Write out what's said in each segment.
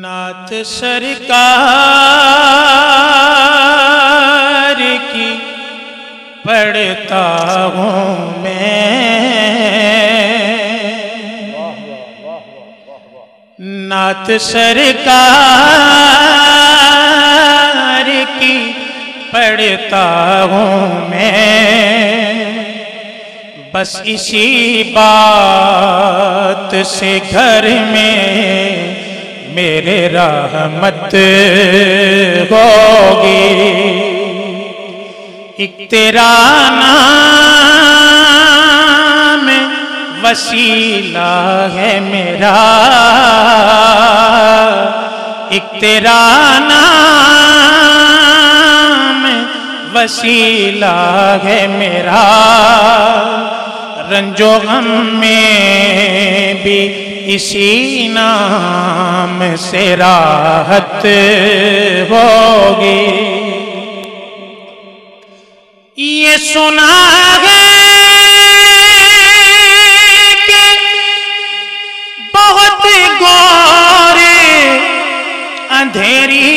نعت سرکار کی پڑھتا ہوں میں۔ نعت سرکار کی پڑھتا ہوں میں۔ بس اسی بات سے گھر میں میرے رحمت ہوگی۔ ایک تیرا نام وسیلہ ہے میرا۔ ایک تیرا نام وسیلہ ہے میرا۔ رنجو غم میں بھی اسی نام سے راحت ہوگی۔ یہ سنا ہے کہ بہت گورے اندھیری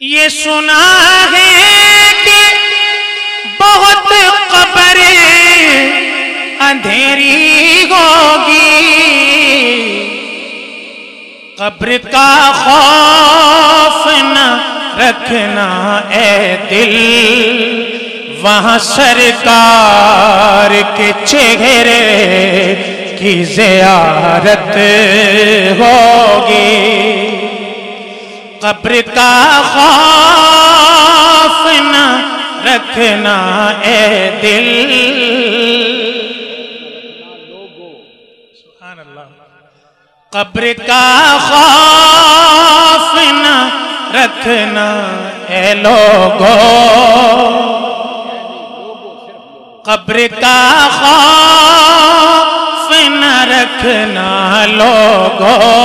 یہ سنا ہے کہ بہت قبر اندھیری ہوگی۔ قبر کا خوف نہ رکھنا اے دل۔ وہاں سرکار کے چہرے کی زیارت ہوگی۔ قبر کا خوف نہ رکھنا اے دل۔ سبحان اللہ۔ قبر کا خوف نہ رکھنا اے لوگو۔ قبر کا خوف نہ رکھنا لوگو۔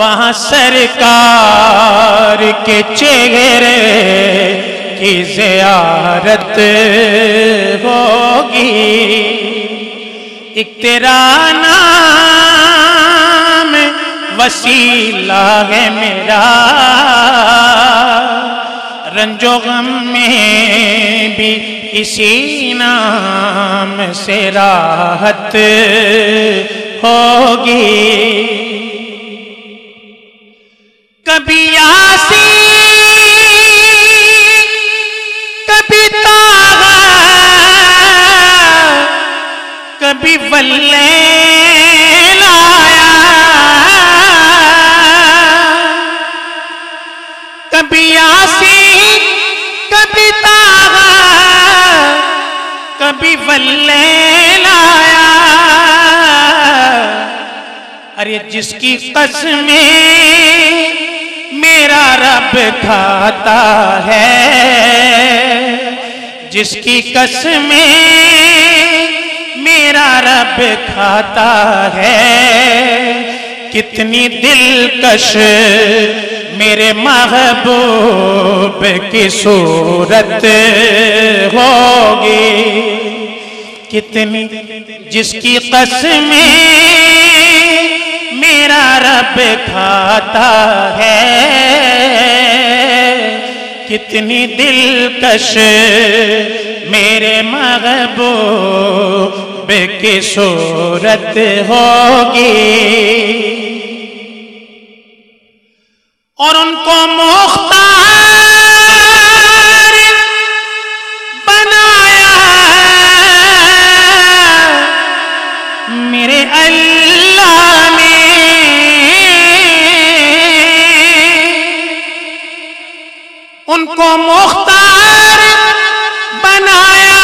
وہاں سرکار کے چہرے کی زیارت ہوگی۔ ایک تیرا نام وسیلہ ہے میرا۔ رنجو غم میں بھی اسی نام سے راحت ہوگی۔ کبھی آسی کبھی تاغا کبھی ولے لایا کبھی آسی کبھی تاغا کبھی ولے لایا ارے جس کی قسمیں میرا رب کھاتا ہے۔ جس کی قسمیں میرا رب کھاتا ہے۔ کتنی دلکش میرے محبوب کی صورت ہوگی۔ کتنی جس کی قسمیں میرا رب کھاتا ہے۔ کتنی دلکش میرے محبوب کی صورت ہوگی۔ اور ان کو مختار ان کو مختار بنایا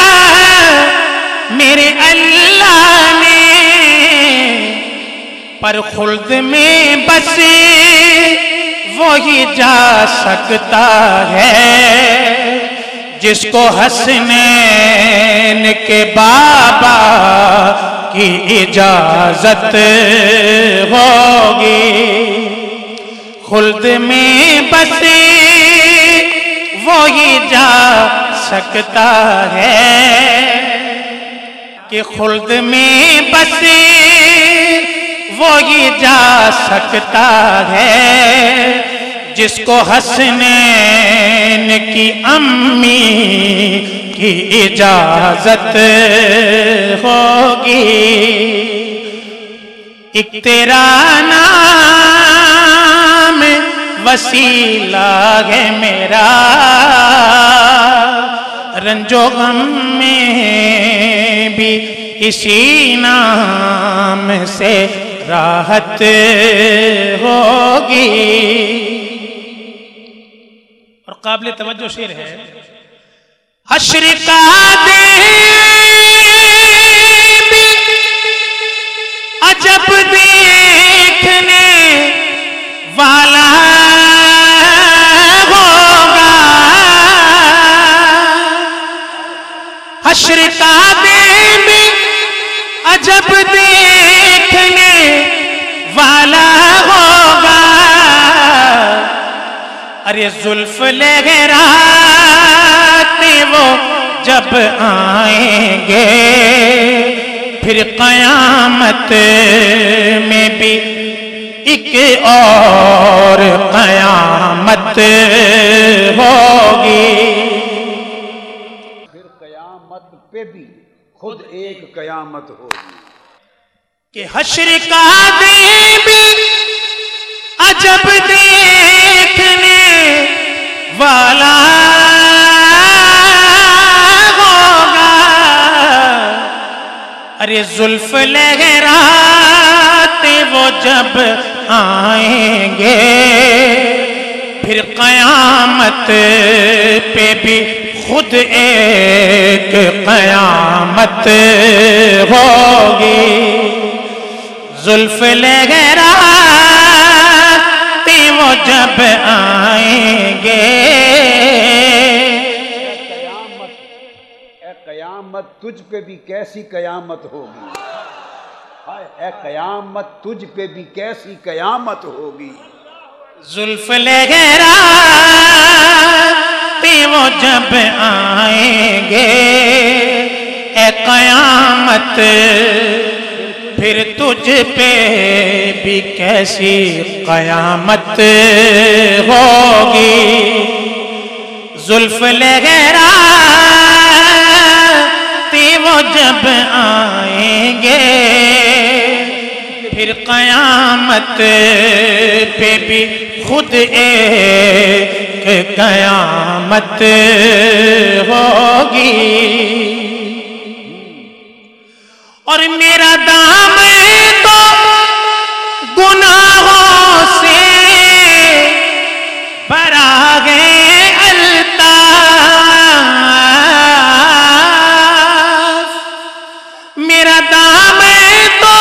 میرے اللہ نے پر خلد میں بسے وہی جا سکتا ہے۔ جس کو حسنین کے بابا کی اجازت ہوگی۔ خلد میں بسے وہی جا سکتا ہے کہ خلد میں بسے وہی جا سکتا ہے جس کو حسنین کی امی کی اجازت ہوگی ایک تیرا نام وسیلہ ہے میرا۔ رنجو غم میں بھی اسی نام سے راحت ہوگی۔ اور قابل توجہ شیر ہے، حشر کا بھی عجب دیکھنے والا حشر کا بھی عجب دیکھنے والا ہوگا۔ ارے زلف لہراتے وہ جب آئیں گے، پھر قیامت میں بھی ایک اور قیامت ہوگی۔ خود ایک قیامت ہوگی۔ کہ حشر کا دے بھی عجب دیکھنے والا ہوگا۔ ارے زلف لہراتے وہ جب آئیں گے، پھر قیامت پہ بھی خود ایک قیامت ہوگی۔ زلف لہراتے وہ جب آئیں گے۔ قیامت اے قیامت تجھ پہ بھی کیسی قیامت ہوگی؟ اے قیامت تجھ پہ بھی کیسی قیامت ہوگی؟ زلف لہراتے وہ جب آئیں قیامت پھر تجھ پہ بھی کیسی قیامت ہوگی؟ زلف لہراتے وہ جب آئیں گے، پھر قیامت پہ بھی خود ایک قیامت ہوگی۔ اور میرا دام تو گناہوں سے بھرا گئے الطاف۔ میرا دام تو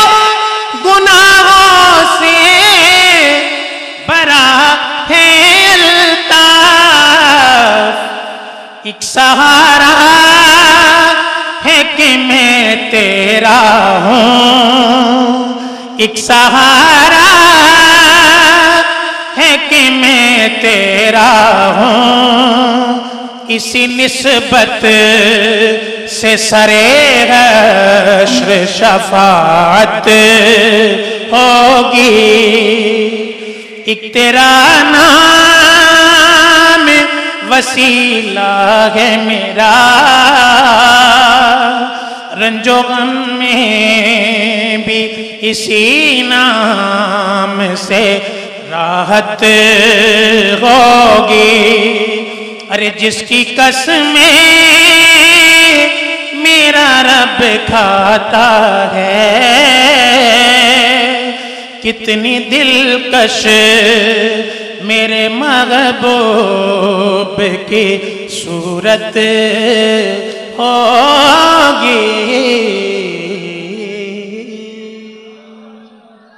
گناہوں سے بھرا ہے الطاف۔ ایک سہارا ہے کہ میں تیرا ہوں۔ ایک سہارا ہے کہ میں تیرا ہوں۔ اسی نسبت سے سرے حشر شفاعت ہوگی۔ ایک تیرا نام وسیلہ ہے میرا۔ رنجو غم میں بھی اسی نام سے راحت ہوگی۔ ارے جس کی قسمیں میرا رب کھاتا ہے، کتنی دلکش میرے محبوب کی صورت ہوگی۔